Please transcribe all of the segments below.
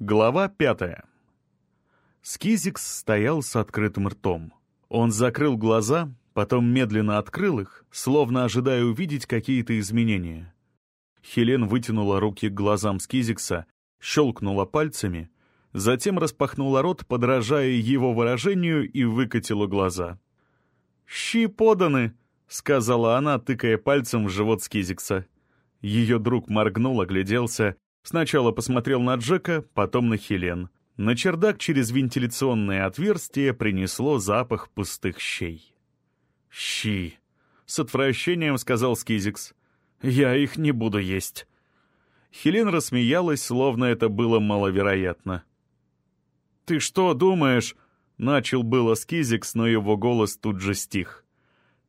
Глава пятая. Скизикс стоял с открытым ртом. Он закрыл глаза, потом медленно открыл их, словно ожидая увидеть какие-то изменения. Хелен вытянула руки к глазам Скизикса, щелкнула пальцами, затем распахнула рот, подражая его выражению, и выкатила глаза. «Щи поданы!» — сказала она, тыкая пальцем в живот Скизикса. Ее друг моргнул, огляделся, сначала посмотрел на Джека, потом на Хелен. На чердак через вентиляционное отверстие принесло запах пустых щей. «Щи!» — с отвращением сказал Скизикс. «Я их не буду есть». Хелен рассмеялась, словно это было маловероятно. «Ты что думаешь?» — начал было Скизикс, но его голос тут же стих.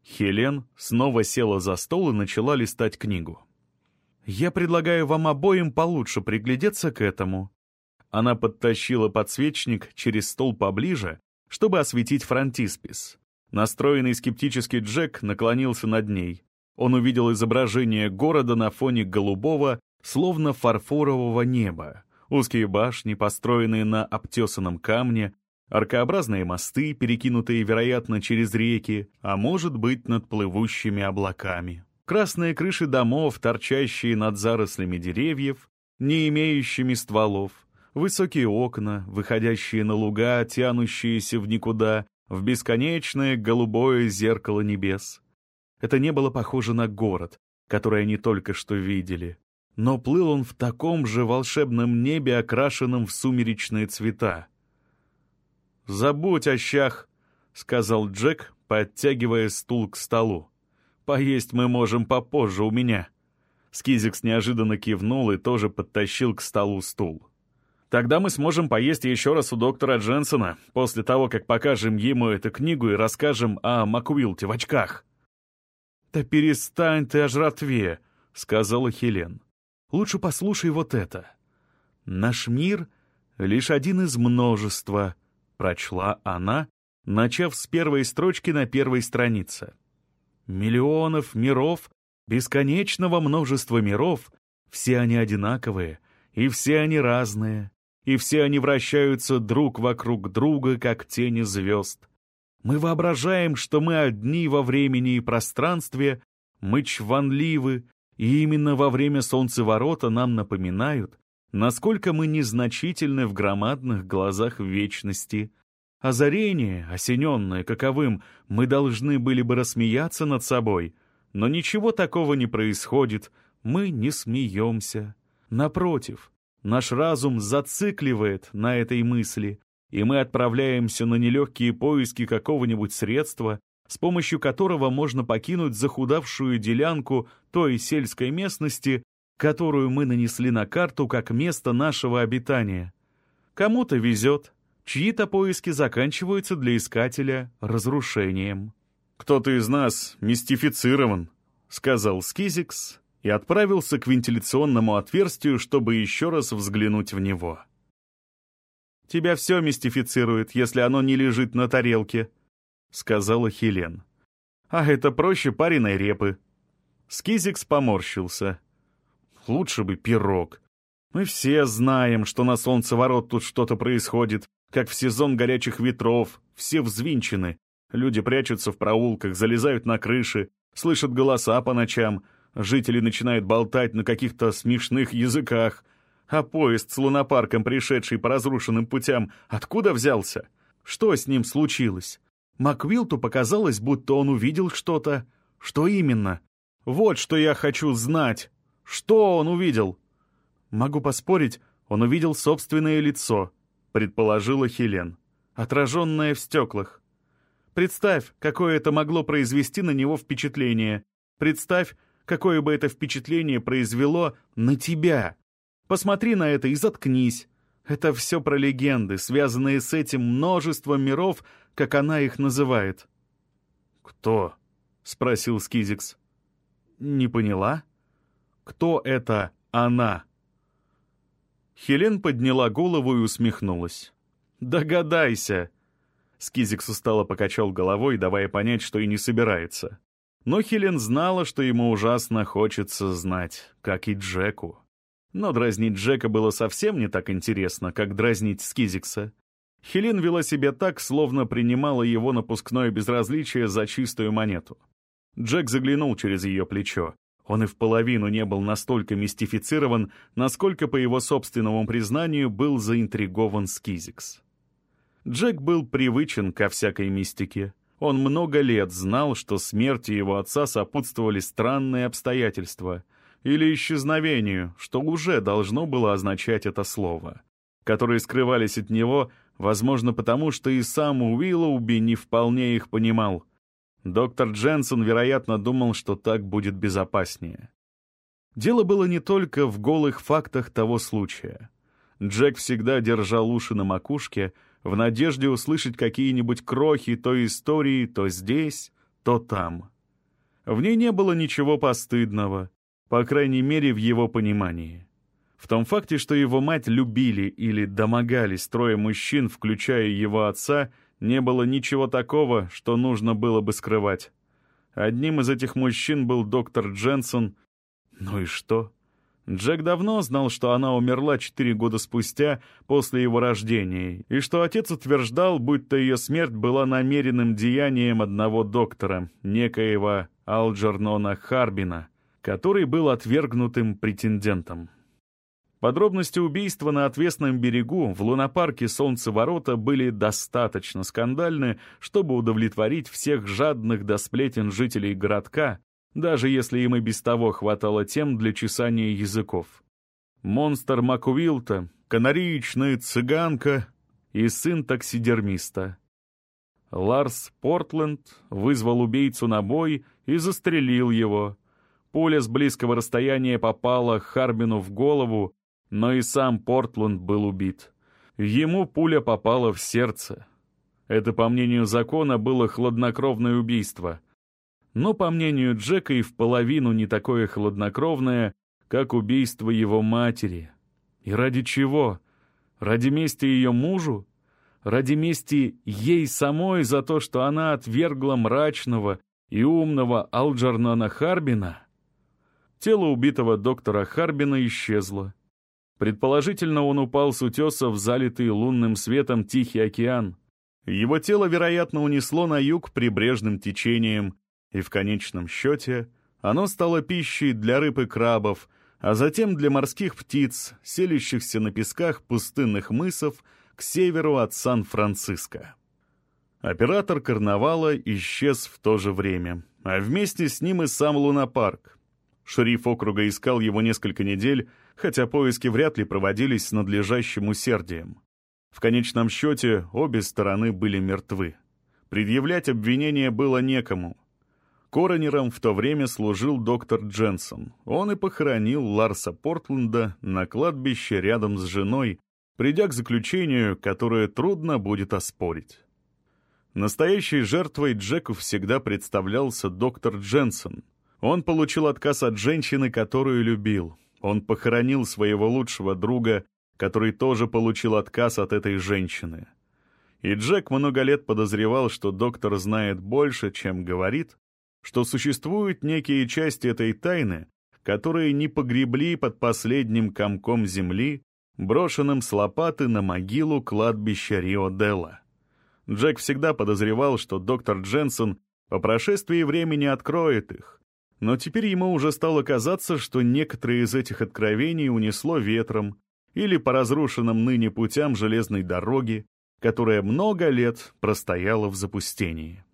Хелен снова села за стол и начала листать книгу. «Я предлагаю вам обоим получше приглядеться к этому». Она подтащила подсвечник через стол поближе, чтобы осветить фронтиспис. Настроенный скептический Джек наклонился над ней. Он увидел изображение города на фоне голубого, словно фарфорового неба. Узкие башни, построенные на обтесанном камне, аркообразные мосты, перекинутые, вероятно, через реки, а может быть, над плывущими облаками. Красные крыши домов, торчащие над зарослями деревьев, не имеющими стволов, высокие окна, выходящие на луга, тянущиеся в никуда, в бесконечное голубое зеркало небес. Это не было похоже на город, который они только что видели. Но плыл он в таком же волшебном небе, окрашенном в сумеречные цвета. «Забудь о щах», — сказал Джек, подтягивая стул к столу. «Поесть мы можем попозже у меня». Скизикс неожиданно кивнул и тоже подтащил к столу стул. «Тогда мы сможем поесть еще раз у доктора Дженсона, после того, как покажем ему эту книгу и расскажем о Макуилте в очках». «Да перестань ты о жратве», — сказала Хелен. «Лучше послушай вот это. Наш мир — лишь один из множества», — прочла она, начав с первой строчки на первой странице миллионов миров, бесконечного множества миров, все они одинаковые, и все они разные, и все они вращаются друг вокруг друга, как тени звезд. Мы воображаем, что мы одни во времени и пространстве, мы чванливы, и именно во время солнцеворота нам напоминают, насколько мы незначительны в громадных глазах вечности — Озарение, осененное каковым, мы должны были бы рассмеяться над собой. Но ничего такого не происходит, мы не смеемся. Напротив, наш разум зацикливает на этой мысли, и мы отправляемся на нелегкие поиски какого-нибудь средства, с помощью которого можно покинуть захудавшую делянку той сельской местности, которую мы нанесли на карту как место нашего обитания. Кому-то везет, чьи-то поиски заканчиваются для искателя разрушением. «Кто-то из нас мистифицирован», — сказал Скизикс и отправился к вентиляционному отверстию, чтобы еще раз взглянуть в него. «Тебя все мистифицирует, если оно не лежит на тарелке», — сказала Хелен. «А это проще пареной репы». Скизикс поморщился. «Лучше бы пирог. Мы все знаем, что на солнцеворот тут что-то происходит, как в сезон горячих ветров, все взвинчены. Люди прячутся в проулках, залезают на крыши, слышат голоса по ночам. Жители начинают болтать на каких-то смешных языках. А поезд с лунопарком, пришедший по разрушенным путям, откуда взялся? Что с ним случилось? Маквилту показалось, будто он увидел что-то. Что именно? Вот что я хочу знать. Что он увидел? Могу поспорить, он увидел собственное лицо. — предположила Хелен, отраженная в стеклах. «Представь, какое это могло произвести на него впечатление. Представь, какое бы это впечатление произвело на тебя. Посмотри на это и заткнись. Это все про легенды, связанные с этим множеством миров, как она их называет». «Кто?» — спросил Скизикс. «Не поняла?» «Кто это она?» Хелен подняла голову и усмехнулась. «Догадайся!» Скизикс устало покачал головой, давая понять, что и не собирается. Но Хелен знала, что ему ужасно хочется знать, как и Джеку. Но дразнить Джека было совсем не так интересно, как дразнить Скизикса. Хелен вела себя так, словно принимала его напускное безразличие за чистую монету. Джек заглянул через ее плечо. Он и в половину не был настолько мистифицирован, насколько, по его собственному признанию, был заинтригован Скизикс. Джек был привычен ко всякой мистике. Он много лет знал, что смерти его отца сопутствовали странные обстоятельства или исчезновению, что уже должно было означать это слово, которые скрывались от него, возможно, потому что и сам Уиллоуби не вполне их понимал — Доктор Дженсен, вероятно, думал, что так будет безопаснее. Дело было не только в голых фактах того случая. Джек всегда держал уши на макушке, в надежде услышать какие-нибудь крохи то истории то здесь, то там. В ней не было ничего постыдного, по крайней мере, в его понимании. В том факте, что его мать любили или домогались трое мужчин, включая его отца, не было ничего такого, что нужно было бы скрывать. Одним из этих мужчин был доктор Дженсон. Ну и что? Джек давно знал, что она умерла четыре года спустя после его рождения, и что отец утверждал, будто ее смерть была намеренным деянием одного доктора, некоего Алджернона Харбина, который был отвергнутым претендентом. Подробности убийства на отвесном берегу в лунопарке Солнцеворота были достаточно скандальны, чтобы удовлетворить всех жадных до сплетен жителей городка, даже если им и без того хватало тем для чесания языков. Монстр Макувилта, канареечная цыганка и сын таксидермиста. Ларс Портленд вызвал убийцу на бой и застрелил его. Пуля с близкого расстояния попала Харбину в голову, но и сам Портланд был убит. Ему пуля попала в сердце. Это, по мнению закона, было хладнокровное убийство. Но, по мнению Джека, и в половину не такое хладнокровное, как убийство его матери. И ради чего? Ради мести ее мужу? Ради мести ей самой за то, что она отвергла мрачного и умного Алджарнана Харбина? Тело убитого доктора Харбина исчезло. Предположительно, он упал с утеса в залитый лунным светом Тихий океан. Его тело, вероятно, унесло на юг прибрежным течением, и в конечном счете оно стало пищей для рыб и крабов, а затем для морских птиц, селящихся на песках пустынных мысов к северу от Сан-Франциско. Оператор карнавала исчез в то же время, а вместе с ним и сам лунопарк. Шериф округа искал его несколько недель, хотя поиски вряд ли проводились с надлежащим усердием. В конечном счете обе стороны были мертвы. Предъявлять обвинение было некому. Коронером в то время служил доктор Дженсон. Он и похоронил Ларса Портленда на кладбище рядом с женой, придя к заключению, которое трудно будет оспорить. Настоящей жертвой Джеку всегда представлялся доктор Дженсон. Он получил отказ от женщины, которую любил, он похоронил своего лучшего друга, который тоже получил отказ от этой женщины. И Джек много лет подозревал, что доктор знает больше, чем говорит, что существуют некие части этой тайны, которые не погребли под последним комком земли, брошенным с лопаты на могилу кладбища Рио-Делла. Джек всегда подозревал, что доктор Дженсон по прошествии времени откроет их, но теперь ему уже стало казаться, что некоторые из этих откровений унесло ветром или по разрушенным ныне путям железной дороги, которая много лет простояла в запустении.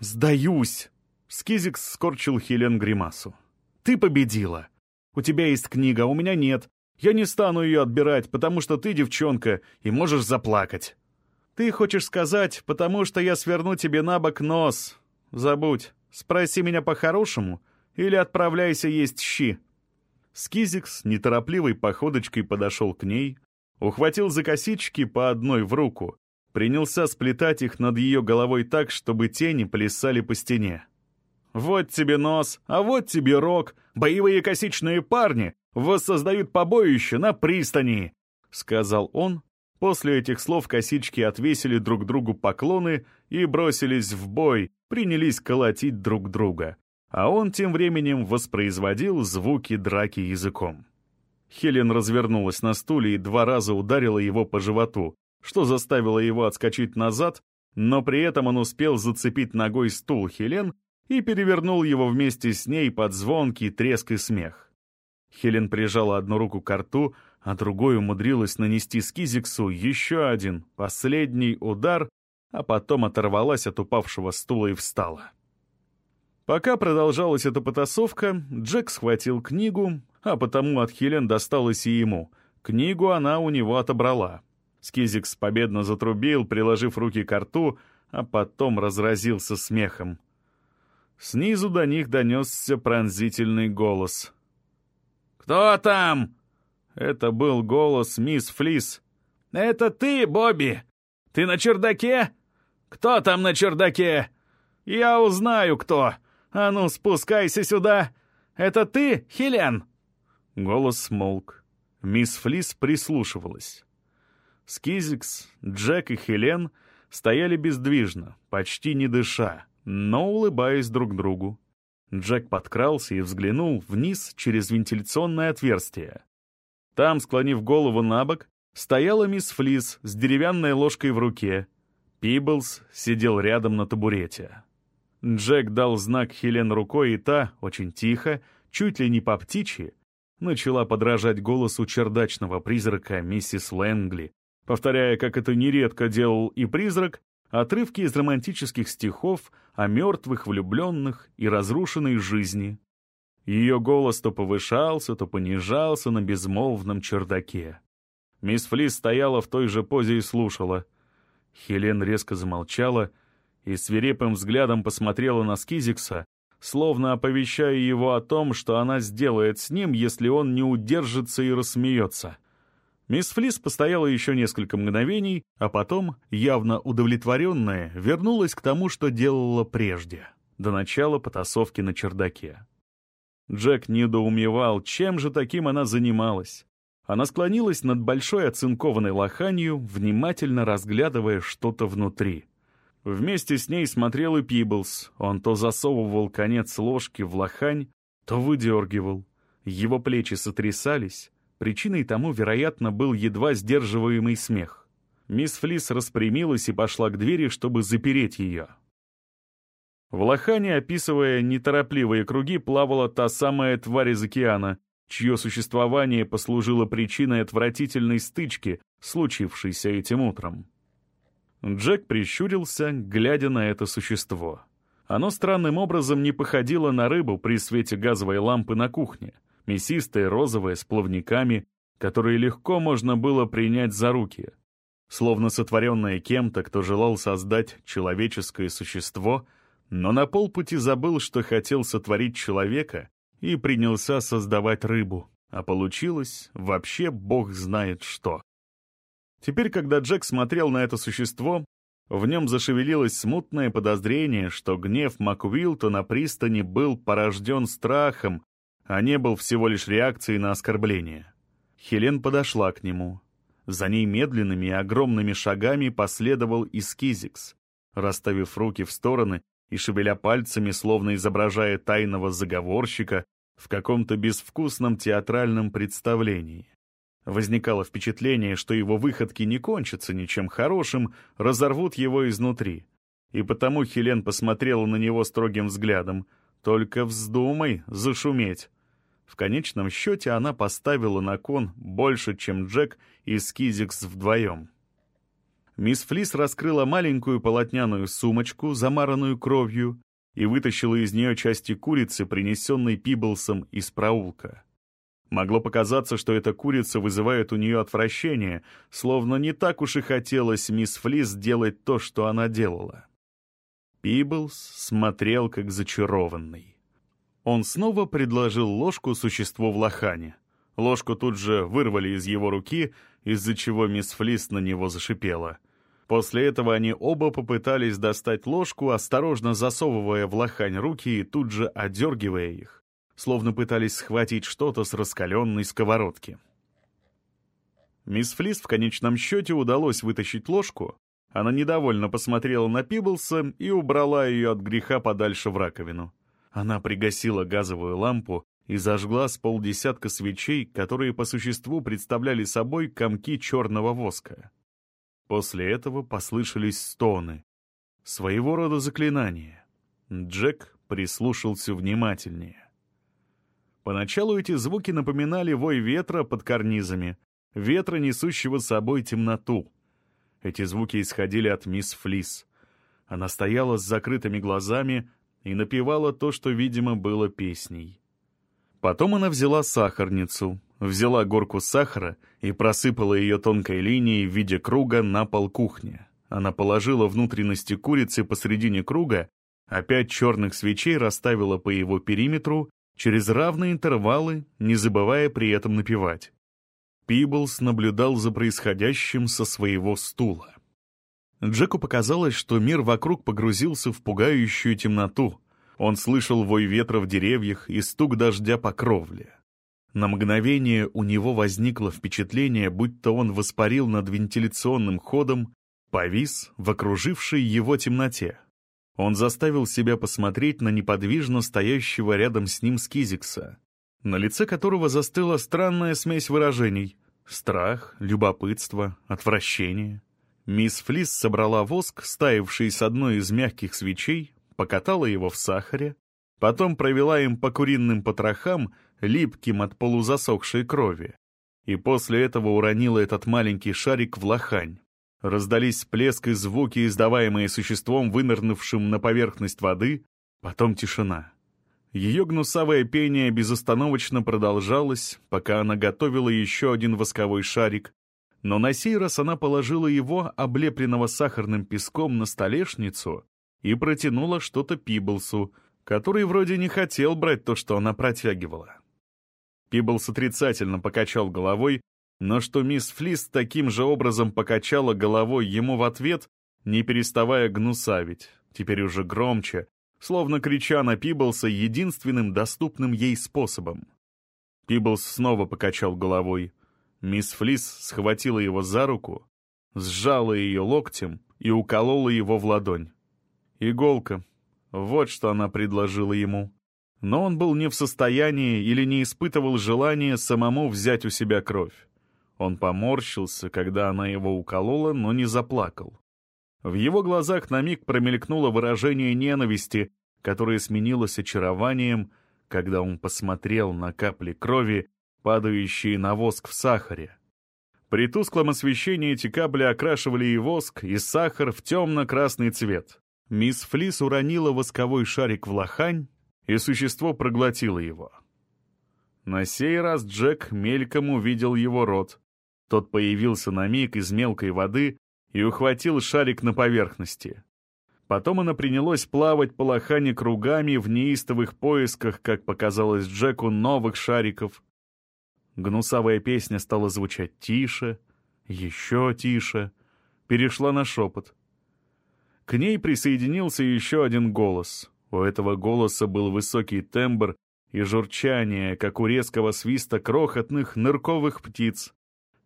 «Сдаюсь!» — Скизикс скорчил Хелен гримасу. «Ты победила! У тебя есть книга, у меня нет. Я не стану ее отбирать, потому что ты девчонка и можешь заплакать. Ты хочешь сказать, потому что я сверну тебе на бок нос. Забудь. Спроси меня по-хорошему или отправляйся есть щи». Скизикс неторопливой походочкой подошел к ней, ухватил за косички по одной в руку, принялся сплетать их над ее головой так, чтобы тени плясали по стене. «Вот тебе нос, а вот тебе рог, боевые косичные парни воссоздают побоище на пристани», — сказал он. После этих слов косички отвесили друг другу поклоны и бросились в бой, принялись колотить друг друга, а он тем временем воспроизводил звуки драки языком. Хелен развернулась на стуле и два раза ударила его по животу, что заставило его отскочить назад, но при этом он успел зацепить ногой стул Хелен и перевернул его вместе с ней под звонкий треск и смех. Хелен прижала одну руку к рту, а другой умудрилась нанести Скизиксу еще один, последний удар, а потом оторвалась от упавшего стула и встала. Пока продолжалась эта потасовка, Джек схватил книгу, а потому от Хелен досталось и ему. Книгу она у него отобрала. Скизикс победно затрубил, приложив руки к рту, а потом разразился смехом. Снизу до них донесся пронзительный голос. «Кто там?» Это был голос мисс Флис. «Это ты, Бобби? Ты на чердаке? Кто там на чердаке? Я узнаю, кто. А ну, спускайся сюда. Это ты, Хелен?» Голос смолк. Мисс Флис прислушивалась. Скизикс, Джек и Хелен стояли бездвижно, почти не дыша, но улыбаясь друг другу. Джек подкрался и взглянул вниз через вентиляционное отверстие. Там, склонив голову на бок, стояла мисс Флис с деревянной ложкой в руке. Пиблс сидел рядом на табурете. Джек дал знак Хелен рукой, и та, очень тихо, чуть ли не по птичьи, начала подражать голосу чердачного призрака миссис Лэнгли, повторяя, как это нередко делал и призрак, отрывки из романтических стихов о мертвых влюбленных и разрушенной жизни. Ее голос то повышался, то понижался на безмолвном чердаке. Мисс Флис стояла в той же позе и слушала. Хелен резко замолчала и свирепым взглядом посмотрела на Скизикса, словно оповещая его о том, что она сделает с ним, если он не удержится и рассмеется. Мисс Флис постояла еще несколько мгновений, а потом, явно удовлетворенная, вернулась к тому, что делала прежде, до начала потасовки на чердаке. Джек недоумевал, чем же таким она занималась. Она склонилась над большой оцинкованной лоханью, внимательно разглядывая что-то внутри. Вместе с ней смотрел и Пиблс. Он то засовывал конец ложки в лохань, то выдергивал. Его плечи сотрясались. Причиной тому, вероятно, был едва сдерживаемый смех. Мисс Флис распрямилась и пошла к двери, чтобы запереть ее. В лохане, описывая неторопливые круги, плавала та самая тварь из океана, чье существование послужило причиной отвратительной стычки, случившейся этим утром. Джек прищурился, глядя на это существо. Оно странным образом не походило на рыбу при свете газовой лампы на кухне, мясистое розовое с плавниками, которые легко можно было принять за руки. Словно сотворенное кем-то, кто желал создать человеческое существо, но на полпути забыл, что хотел сотворить человека и принялся создавать рыбу, а получилось вообще бог знает что. Теперь, когда Джек смотрел на это существо, в нем зашевелилось смутное подозрение, что гнев Маквилта на пристани был порожден страхом, а не был всего лишь реакцией на оскорбление. Хелен подошла к нему. За ней медленными и огромными шагами последовал и Скизикс, расставив руки в стороны и шевеля пальцами, словно изображая тайного заговорщика в каком-то безвкусном театральном представлении. Возникало впечатление, что его выходки не кончатся ничем хорошим, разорвут его изнутри. И потому Хелен посмотрела на него строгим взглядом. «Только вздумай зашуметь». В конечном счете она поставила на кон больше, чем Джек и Скизикс вдвоем. Мисс Флис раскрыла маленькую полотняную сумочку, замаранную кровью, и вытащила из нее части курицы, принесенной Пиблсом из проулка. Могло показаться, что эта курица вызывает у нее отвращение, словно не так уж и хотелось мисс Флис делать то, что она делала. Пиблс смотрел как зачарованный. Он снова предложил ложку существу в лохане. Ложку тут же вырвали из его руки, из-за чего мисс Флис на него зашипела. После этого они оба попытались достать ложку, осторожно засовывая в лохань руки и тут же одергивая их словно пытались схватить что-то с раскаленной сковородки. Мисс Флис в конечном счете удалось вытащить ложку. Она недовольно посмотрела на Пиблса и убрала ее от греха подальше в раковину. Она пригасила газовую лампу и зажгла с полдесятка свечей, которые по существу представляли собой комки черного воска. После этого послышались стоны. Своего рода заклинания. Джек прислушался внимательнее. Поначалу эти звуки напоминали вой ветра под карнизами, ветра, несущего с собой темноту. Эти звуки исходили от мисс Флис. Она стояла с закрытыми глазами и напевала то, что, видимо, было песней. Потом она взяла сахарницу, взяла горку сахара и просыпала ее тонкой линией в виде круга на пол кухни. Она положила внутренности курицы посредине круга, а пять черных свечей расставила по его периметру через равные интервалы, не забывая при этом напевать. Пиблс наблюдал за происходящим со своего стула. Джеку показалось, что мир вокруг погрузился в пугающую темноту, он слышал вой ветра в деревьях и стук дождя по кровле. На мгновение у него возникло впечатление, будто он воспарил над вентиляционным ходом, повис в окружившей его темноте. Он заставил себя посмотреть на неподвижно стоящего рядом с ним Скизикса, на лице которого застыла странная смесь выражений — страх, любопытство, отвращение. Мисс Флис собрала воск, стаивший с одной из мягких свечей, покатала его в сахаре, потом провела им по куриным потрохам, липким от полузасохшей крови, и после этого уронила этот маленький шарик в лохань. Раздались плеск и звуки, издаваемые существом, вынырнувшим на поверхность воды, потом тишина. Ее гнусавое пение безостановочно продолжалось, пока она готовила еще один восковой шарик, но на сей раз она положила его, облепленного сахарным песком, на столешницу и протянула что-то Пиблсу, который вроде не хотел брать то, что она протягивала. Пиблс отрицательно покачал головой, но что мисс Флис таким же образом покачала головой ему в ответ, не переставая гнусавить, теперь уже громче, словно крича на Пиблса единственным доступным ей способом. Пиблс снова покачал головой. Мисс Флис схватила его за руку, сжала ее локтем и уколола его в ладонь. Иголка. Вот что она предложила ему. Но он был не в состоянии или не испытывал желания самому взять у себя кровь. Он поморщился, когда она его уколола, но не заплакал. В его глазах на миг промелькнуло выражение ненависти, которое сменилось очарованием, когда он посмотрел на капли крови, падающие на воск в сахаре. При тусклом освещении эти капли окрашивали и воск, и сахар в темно-красный цвет. Мисс Флис уронила восковой шарик в лохань, и существо проглотило его. На сей раз Джек мельком увидел его рот. Тот появился на миг из мелкой воды и ухватил шарик на поверхности. Потом она принялась плавать по лохане кругами в неистовых поисках, как показалось Джеку, новых шариков. Гнусавая песня стала звучать тише, еще тише, перешла на шепот — к ней присоединился еще один голос. У этого голоса был высокий тембр и журчание, как у резкого свиста крохотных нырковых птиц.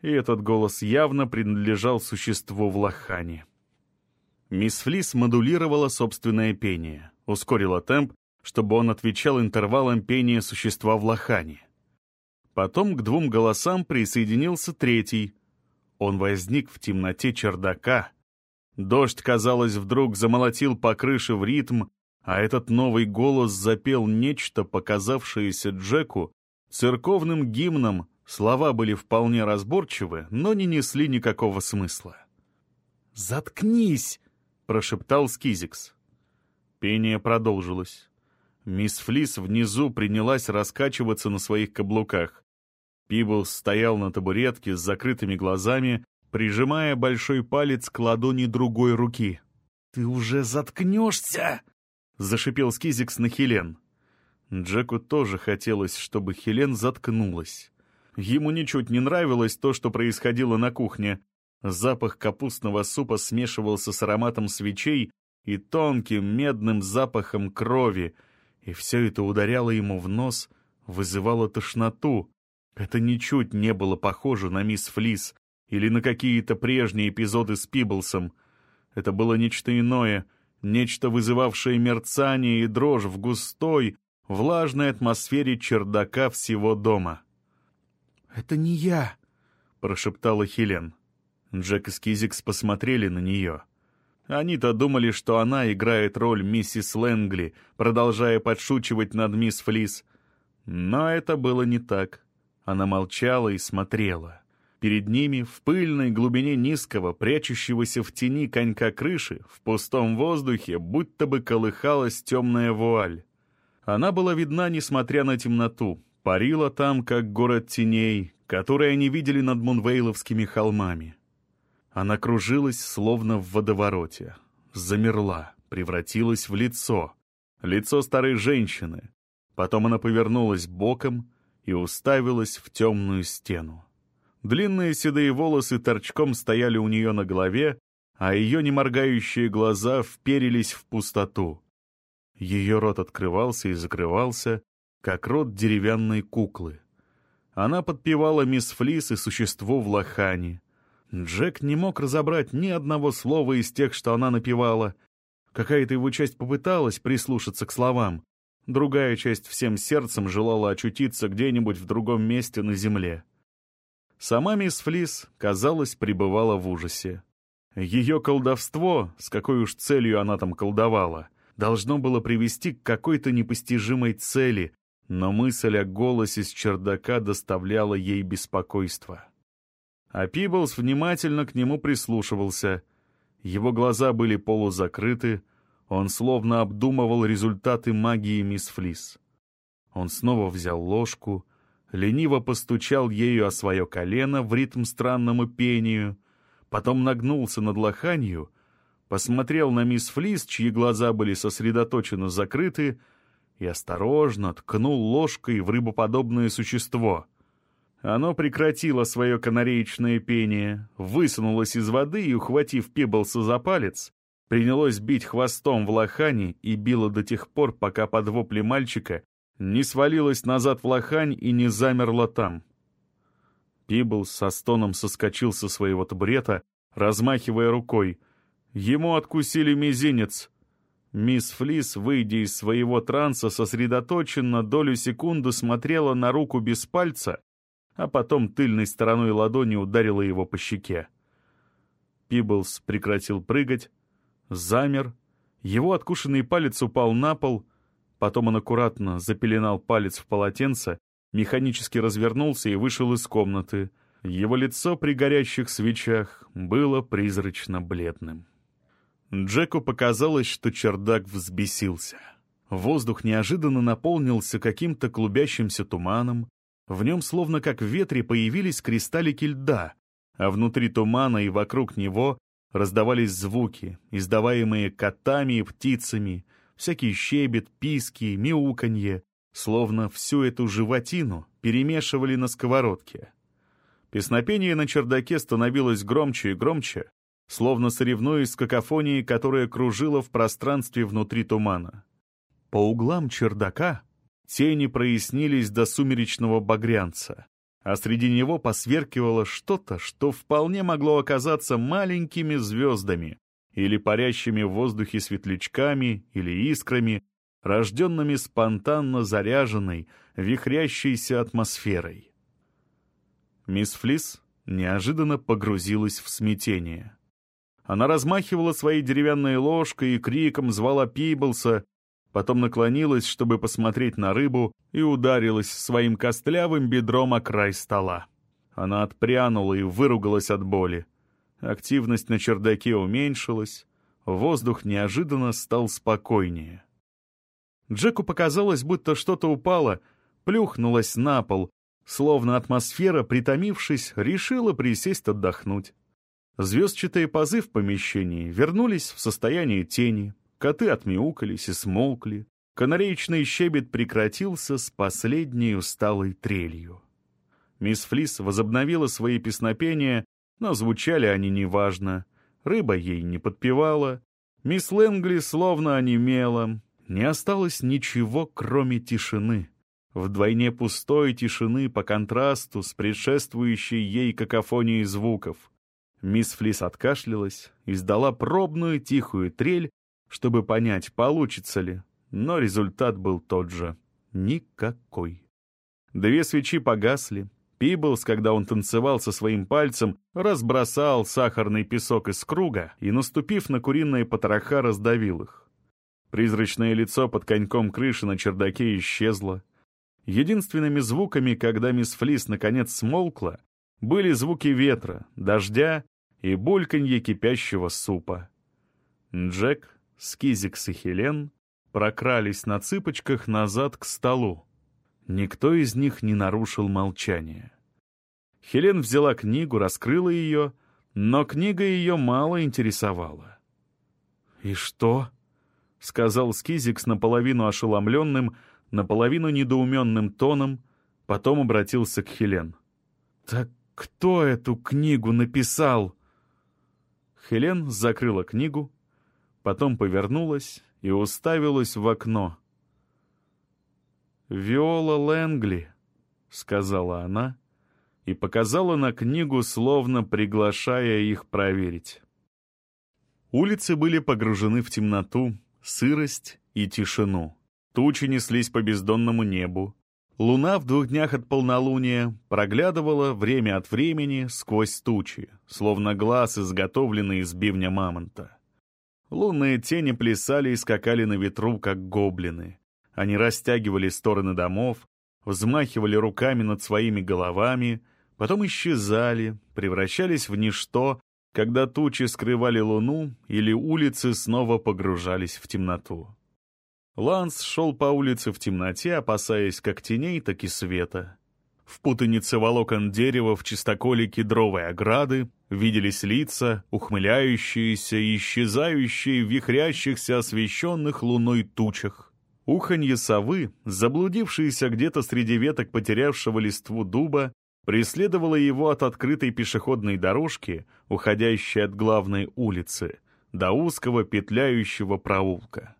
И этот голос явно принадлежал существу в лохане. Мисс Флис модулировала собственное пение, ускорила темп, чтобы он отвечал интервалам пения существа в лохане. Потом к двум голосам присоединился третий. Он возник в темноте чердака — Дождь, казалось, вдруг замолотил по крыше в ритм, а этот новый голос запел нечто, показавшееся Джеку церковным гимном. Слова были вполне разборчивы, но не несли никакого смысла. «Заткнись!» — прошептал Скизикс. Пение продолжилось. Мисс Флис внизу принялась раскачиваться на своих каблуках. Пиблс стоял на табуретке с закрытыми глазами прижимая большой палец к ладони другой руки. «Ты уже заткнешься!» — зашипел Скизикс на Хелен. Джеку тоже хотелось, чтобы Хелен заткнулась. Ему ничуть не нравилось то, что происходило на кухне. Запах капустного супа смешивался с ароматом свечей и тонким медным запахом крови, и все это ударяло ему в нос, вызывало тошноту. Это ничуть не было похоже на мисс Флис, или на какие-то прежние эпизоды с Пиблсом. Это было нечто иное, нечто вызывавшее мерцание и дрожь в густой, влажной атмосфере чердака всего дома. «Это не я», — прошептала Хелен. Джек и Скизикс посмотрели на нее. Они-то думали, что она играет роль миссис Лэнгли, продолжая подшучивать над мисс Флис. Но это было не так. Она молчала и смотрела. Перед ними, в пыльной глубине низкого, прячущегося в тени конька крыши, в пустом воздухе, будто бы колыхалась темная вуаль. Она была видна, несмотря на темноту, парила там, как город теней, который они видели над Мунвейловскими холмами. Она кружилась, словно в водовороте. Замерла, превратилась в лицо. Лицо старой женщины. Потом она повернулась боком и уставилась в темную стену. Длинные седые волосы торчком стояли у нее на голове, а ее неморгающие глаза вперились в пустоту. Ее рот открывался и закрывался, как рот деревянной куклы. Она подпевала мисс Флис и существо в лохане. Джек не мог разобрать ни одного слова из тех, что она напевала. Какая-то его часть попыталась прислушаться к словам. Другая часть всем сердцем желала очутиться где-нибудь в другом месте на земле. Сама мисс Флис, казалось, пребывала в ужасе. Ее колдовство, с какой уж целью она там колдовала, должно было привести к какой-то непостижимой цели, но мысль о голосе с чердака доставляла ей беспокойство. А Пиблс внимательно к нему прислушивался. Его глаза были полузакрыты, он словно обдумывал результаты магии мисс Флис. Он снова взял ложку, лениво постучал ею о свое колено в ритм странному пению, потом нагнулся над лоханью, посмотрел на мисс Флис, чьи глаза были сосредоточенно закрыты, и осторожно ткнул ложкой в рыбоподобное существо — оно прекратило свое канареечное пение, высунулось из воды и, ухватив Пиблса за палец, принялось бить хвостом в лохане и било до тех пор, пока под вопли мальчика не свалилось назад в лохань и не замерло там. Пиблс со стоном соскочил со своего табурета, размахивая рукой. Ему откусили мизинец. Мисс Флис, выйдя из своего транса, сосредоточенно долю секунды смотрела на руку без пальца а потом тыльной стороной ладони ударила его по щеке. Пиблс прекратил прыгать, замер, его откушенный палец упал на пол, потом он аккуратно запеленал палец в полотенце, механически развернулся и вышел из комнаты. Его лицо при горящих свечах было призрачно бледным. Джеку показалось, что чердак взбесился. Воздух неожиданно наполнился каким-то клубящимся туманом, в нем словно как в ветре появились кристаллики льда, а внутри тумана и вокруг него раздавались звуки, издаваемые котами и птицами, всякий щебет, писки, мяуканье, словно всю эту животину перемешивали на сковородке. Песнопение на чердаке становилось громче и громче, словно соревнуясь с какофонией, которая кружила в пространстве внутри тумана. По углам чердака Тени прояснились до сумеречного багрянца, а среди него посверкивало что-то, что вполне могло оказаться маленькими звездами или парящими в воздухе светлячками или искрами, рожденными спонтанно заряженной, вихрящейся атмосферой. Мисс Флис неожиданно погрузилась в смятение. Она размахивала своей деревянной ложкой и криком звала Пиблса, потом наклонилась, чтобы посмотреть на рыбу, и ударилась своим костлявым бедром о край стола. Она отпрянула и выругалась от боли. Активность на чердаке уменьшилась, воздух неожиданно стал спокойнее. Джеку показалось, будто что-то упало, плюхнулось на пол, словно атмосфера, притомившись, решила присесть отдохнуть. Звездчатые пазы в помещении вернулись в состояние тени, Коты отмяукались и смолкли. Канареечный щебет прекратился с последней усталой трелью. Мисс Флис возобновила свои песнопения, но звучали они неважно. Рыба ей не подпевала. Мисс Лэнгли словно онемела. Не осталось ничего, кроме тишины. Вдвойне пустой тишины по контрасту с предшествующей ей какофонией звуков. Мисс Флис откашлялась, издала пробную тихую трель чтобы понять, получится ли, но результат был тот же. никакой. Две свечи погасли. Пиблс, когда он танцевал со своим пальцем, разбросал сахарный песок из круга и, наступив на куриные потроха, раздавил их. Призрачное лицо под коньком крыши на чердаке исчезло. Единственными звуками, когда мисс Флис наконец смолкла, были звуки ветра, дождя и бульканье кипящего супа. Джек, Скизикс и Хелен прокрались на цыпочках назад к столу. Никто из них не нарушил молчание. Хелен взяла книгу, раскрыла ее, но книга ее мало интересовала. «И что?» — сказал Скизикс наполовину ошеломленным, наполовину недоуменным тоном, потом обратился к Хелен. «Так кто эту книгу написал?» Хелен закрыла книгу, потом повернулась и уставилась в окно. «Виола Лэнгли», — сказала она, и показала на книгу, словно приглашая их проверить. Улицы были погружены в темноту, сырость и тишину. Тучи неслись по бездонному небу. Луна в двух днях от полнолуния проглядывала время от времени сквозь тучи, словно глаз, изготовленный из бивня мамонта. Лунные тени плясали и скакали на ветру, как гоблины. Они растягивали стороны домов, взмахивали руками над своими головами, потом исчезали, превращались в ничто, когда тучи скрывали луну или улицы снова погружались в темноту. Ланс шел по улице в темноте, опасаясь как теней, так и света. В путанице волокон дерева в чистоколе кедровой ограды виделись лица, ухмыляющиеся и исчезающие в вихрящихся освещенных луной тучах. Уханье совы, заблудившиеся где-то среди веток потерявшего листву дуба, преследовало его от открытой пешеходной дорожки, уходящей от главной улицы, до узкого петляющего проулка.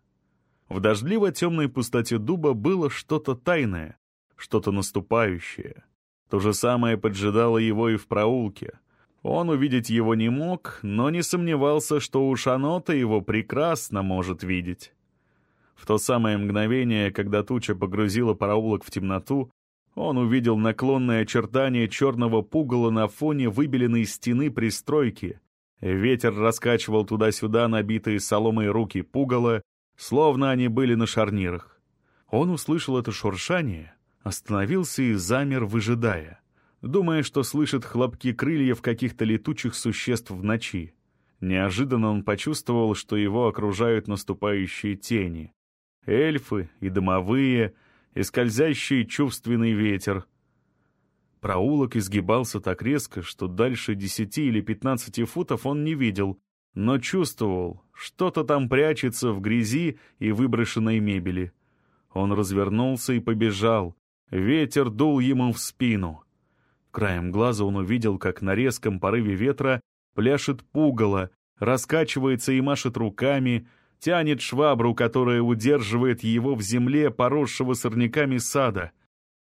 В дождливо-темной пустоте дуба было что-то тайное, что-то наступающее. То же самое поджидало его и в проулке. Он увидеть его не мог, но не сомневался, что уж оно-то его прекрасно может видеть. В то самое мгновение, когда туча погрузила проулок в темноту, он увидел наклонное очертание черного пугала на фоне выбеленной стены пристройки. Ветер раскачивал туда-сюда набитые соломой руки пугала, словно они были на шарнирах. Он услышал это шуршание, остановился и замер, выжидая, думая, что слышит хлопки крыльев каких-то летучих существ в ночи. Неожиданно он почувствовал, что его окружают наступающие тени. Эльфы и домовые, и скользящий чувственный ветер. Проулок изгибался так резко, что дальше десяти или пятнадцати футов он не видел, но чувствовал, что-то там прячется в грязи и выброшенной мебели. Он развернулся и побежал, Ветер дул ему в спину. Краем глаза он увидел, как на резком порыве ветра пляшет пугало, раскачивается и машет руками, тянет швабру, которая удерживает его в земле, поросшего сорняками сада.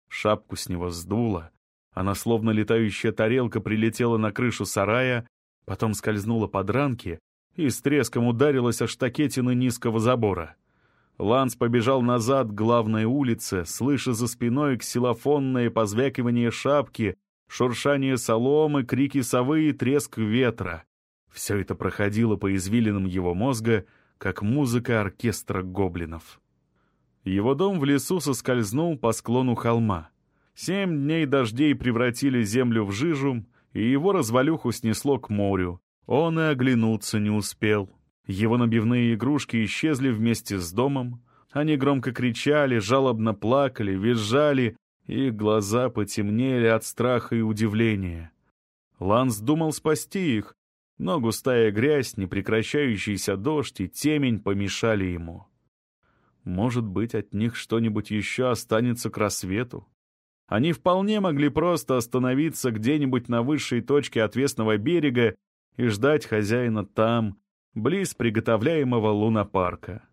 Шапку с него сдуло. Она, словно летающая тарелка, прилетела на крышу сарая, потом скользнула под ранки и с треском ударилась о штакетины низкого забора. Ланс побежал назад к главной улице, слыша за спиной ксилофонное позвякивание шапки, шуршание соломы, крики совы и треск ветра. Все это проходило по извилинам его мозга, как музыка оркестра гоблинов. Его дом в лесу соскользнул по склону холма. Семь дней дождей превратили землю в жижу, и его развалюху снесло к морю. Он и оглянуться не успел. Его набивные игрушки исчезли вместе с домом. Они громко кричали, жалобно плакали, визжали, и глаза потемнели от страха и удивления. Ланс думал спасти их, но густая грязь, непрекращающийся дождь и темень помешали ему. Может быть, от них что-нибудь еще останется к рассвету? Они вполне могли просто остановиться где-нибудь на высшей точке отвесного берега и ждать хозяина там, близ приготовляемого лунопарка.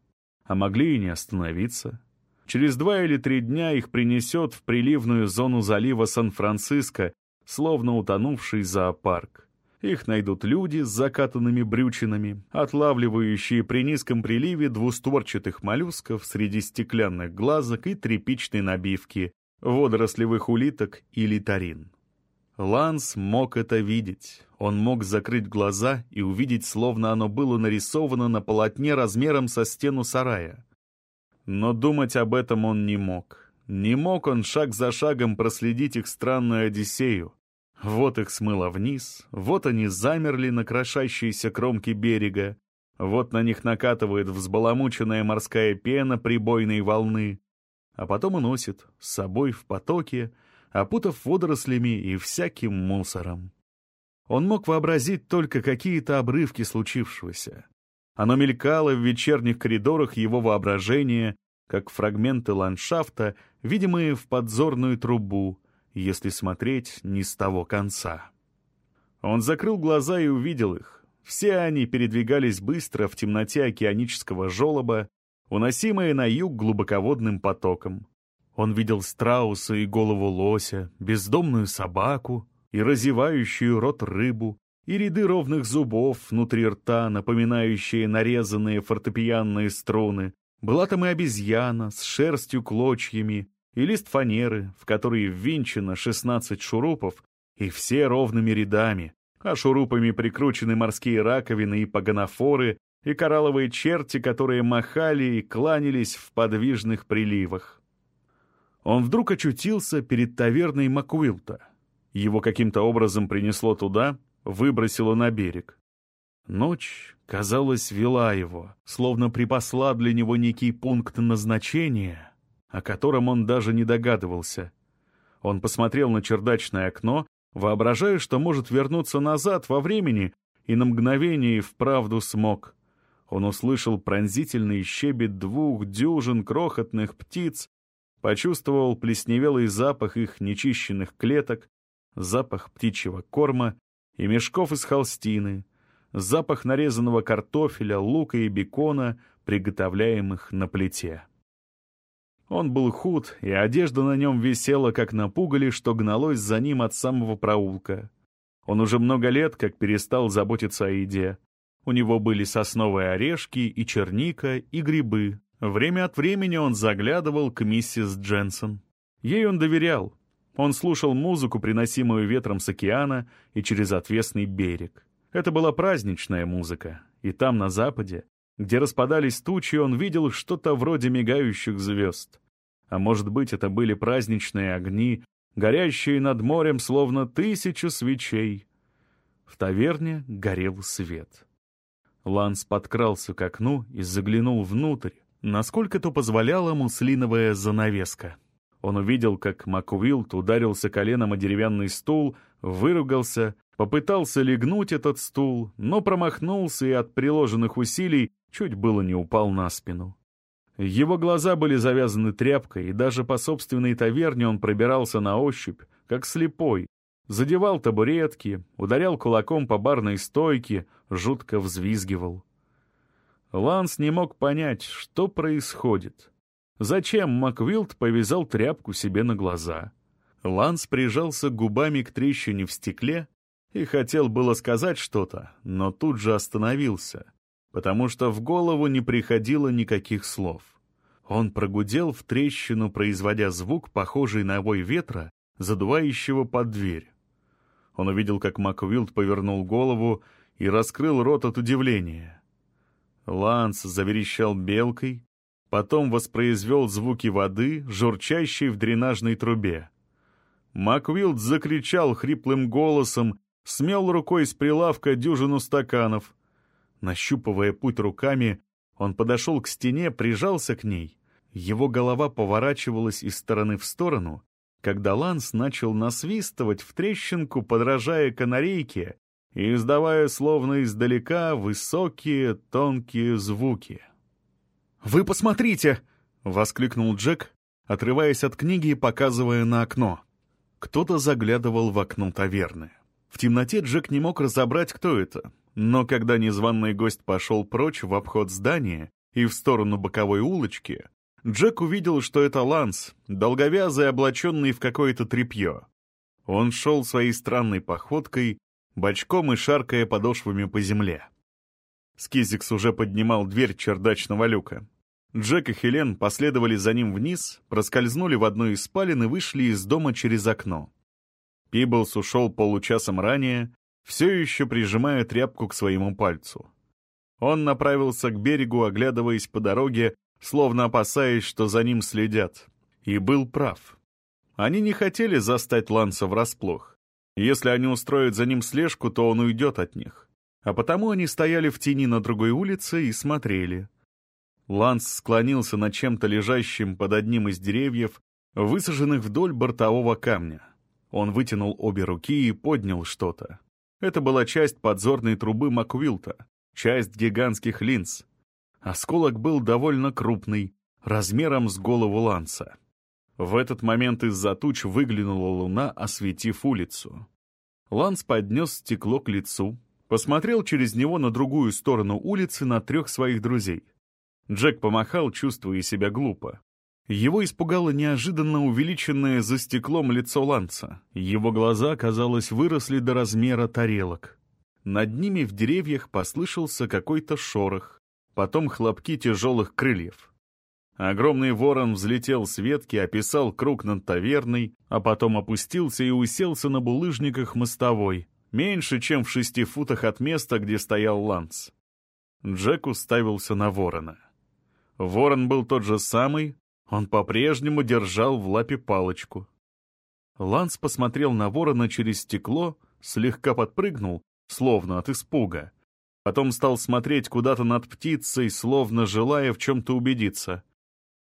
А могли и не остановиться. Через два или три дня их принесет в приливную зону залива Сан-Франциско, словно утонувший зоопарк. Их найдут люди с закатанными брючинами, отлавливающие при низком приливе двустворчатых моллюсков среди стеклянных глазок и тряпичной набивки, водорослевых улиток и литарин. Ланс мог это видеть. Он мог закрыть глаза и увидеть, словно оно было нарисовано на полотне размером со стену сарая. Но думать об этом он не мог. Не мог он шаг за шагом проследить их странную Одиссею. Вот их смыло вниз, вот они замерли на крошащейся кромке берега, вот на них накатывает взбаламученная морская пена прибойной волны, а потом уносит с собой в потоке, опутав водорослями и всяким мусором. Он мог вообразить только какие-то обрывки случившегося. Оно мелькало в вечерних коридорах его воображения, как фрагменты ландшафта, видимые в подзорную трубу, если смотреть не с того конца. Он закрыл глаза и увидел их. Все они передвигались быстро в темноте океанического желоба, уносимые на юг глубоководным потоком. Он видел страуса и голову лося, бездомную собаку и разевающую рот рыбу, и ряды ровных зубов внутри рта, напоминающие нарезанные фортепианные струны. Была там и обезьяна с шерстью клочьями, и лист фанеры, в который ввинчено 16 шурупов, и все ровными рядами, а шурупами прикручены морские раковины и погонофоры, и коралловые черти, которые махали и кланялись в подвижных приливах. Он вдруг очутился перед таверной Макуилта. Его каким-то образом принесло туда, выбросило на берег. Ночь, казалось, вела его, словно припасла для него некий пункт назначения — о котором он даже не догадывался. Он посмотрел на чердачное окно, воображая, что может вернуться назад во времени, и на мгновение и вправду смог. Он услышал пронзительный щебет двух дюжин крохотных птиц, почувствовал плесневелый запах их нечищенных клеток, запах птичьего корма и мешков из холстины, запах нарезанного картофеля, лука и бекона, приготовляемых на плите. Он был худ, и одежда на нем висела, как на пугале, что гналось за ним от самого проулка. Он уже много лет как перестал заботиться о еде. У него были сосновые орешки и черника, и грибы. Время от времени он заглядывал к миссис Дженсон. Ей он доверял. Он слушал музыку, приносимую ветром с океана и через отвесный берег. Это была праздничная музыка, и там, на западе, где распадались тучи, он видел что-то вроде мигающих звезд. А может быть, это были праздничные огни, горящие над морем, словно тысячу свечей. В таверне горел свет. Ланс подкрался к окну и заглянул внутрь, насколько то позволяла муслиновая занавеска. Он увидел, как Макуилт ударился коленом о деревянный стул, выругался, попытался легнуть этот стул, но промахнулся и от приложенных усилий чуть было не упал на спину. Его глаза были завязаны тряпкой, и даже по собственной таверне он пробирался на ощупь, как слепой, задевал табуретки, ударял кулаком по барной стойке, жутко взвизгивал. Ланс не мог понять, что происходит. Зачем Маквилд повязал тряпку себе на глаза? Ланс прижался губами к трещине в стекле и хотел было сказать что-то, но тут же остановился потому что в голову не приходило никаких слов. Он прогудел в трещину, производя звук, похожий на вой ветра, задувающего под дверь. Он увидел, как Маквилд повернул голову и раскрыл рот от удивления. Ланс заверещал белкой, потом воспроизвел звуки воды, журчащей в дренажной трубе. Маквилд закричал хриплым голосом, смел рукой с прилавка дюжину стаканов — Нащупывая путь руками, он подошел к стене, прижался к ней. Его голова поворачивалась из стороны в сторону, когда Ланс начал насвистывать в трещинку, подражая канарейке и издавая словно издалека высокие тонкие звуки. «Вы посмотрите!» — воскликнул Джек, отрываясь от книги и показывая на окно. Кто-то заглядывал в окно таверны. В темноте Джек не мог разобрать, кто это, но когда незваный гость пошел прочь в обход здания и в сторону боковой улочки, Джек увидел, что это Ланс, долговязый, облаченный в какое-то тряпье. Он шел своей странной походкой, бочком и шаркая подошвами по земле. Скизикс уже поднимал дверь чердачного люка. Джек и Хелен последовали за ним вниз, проскользнули в одну из спален и вышли из дома через окно. Пиблс ушел получасом ранее, все еще прижимая тряпку к своему пальцу. Он направился к берегу, оглядываясь по дороге, словно опасаясь, что за ним следят. И был прав. Они не хотели застать Ланса врасплох. Если они устроят за ним слежку, то он уйдет от них. А потому они стояли в тени на другой улице и смотрели — Ланс склонился над чем-то лежащим под одним из деревьев, высаженных вдоль бортового камня. Он вытянул обе руки и поднял что-то. Это была часть подзорной трубы Маквилта, часть гигантских линз. Осколок был довольно крупный, размером с голову Ланса. В этот момент из-за туч выглянула луна, осветив улицу. Ланс поднес стекло к лицу, посмотрел через него на другую сторону улицы на трех своих друзей. Джек помахал, чувствуя себя глупо. Его испугало неожиданно увеличенное за стеклом лицо Ланца. Его глаза, казалось, выросли до размера тарелок. Над ними в деревьях послышался какой-то шорох, потом хлопки тяжелых крыльев. Огромный ворон взлетел с ветки, описал круг над таверной, а потом опустился и уселся на булыжниках мостовой, меньше, чем в шести футах от места, где стоял Ланс. Джек уставился на ворона. Ворон был тот же самый, он по-прежнему держал в лапе палочку. Ланс посмотрел на ворона через стекло, слегка подпрыгнул, словно от испуга. Потом стал смотреть куда-то над птицей, словно желая в чем-то убедиться.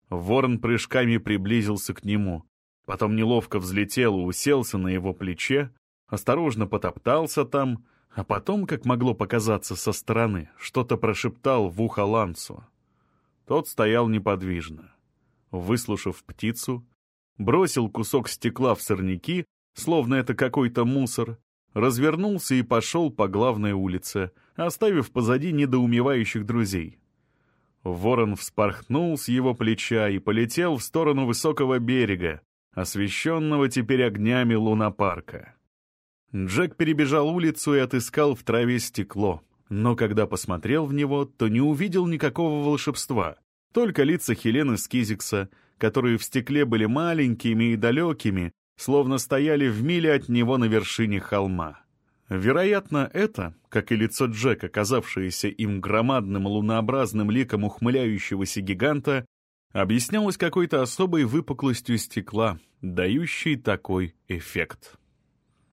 Ворон прыжками приблизился к нему. Потом неловко взлетел и уселся на его плече, осторожно потоптался там, а потом, как могло показаться со стороны, что-то прошептал в ухо Лансу. Тот стоял неподвижно. Выслушав птицу, бросил кусок стекла в сорняки, словно это какой-то мусор, развернулся и пошел по главной улице, оставив позади недоумевающих друзей. Ворон вспорхнул с его плеча и полетел в сторону высокого берега, освещенного теперь огнями лунопарка. Джек перебежал улицу и отыскал в траве стекло но когда посмотрел в него, то не увидел никакого волшебства, только лица Хелены Скизикса, которые в стекле были маленькими и далекими, словно стояли в миле от него на вершине холма. Вероятно, это, как и лицо Джека, казавшееся им громадным лунообразным ликом ухмыляющегося гиганта, объяснялось какой-то особой выпуклостью стекла, дающей такой эффект.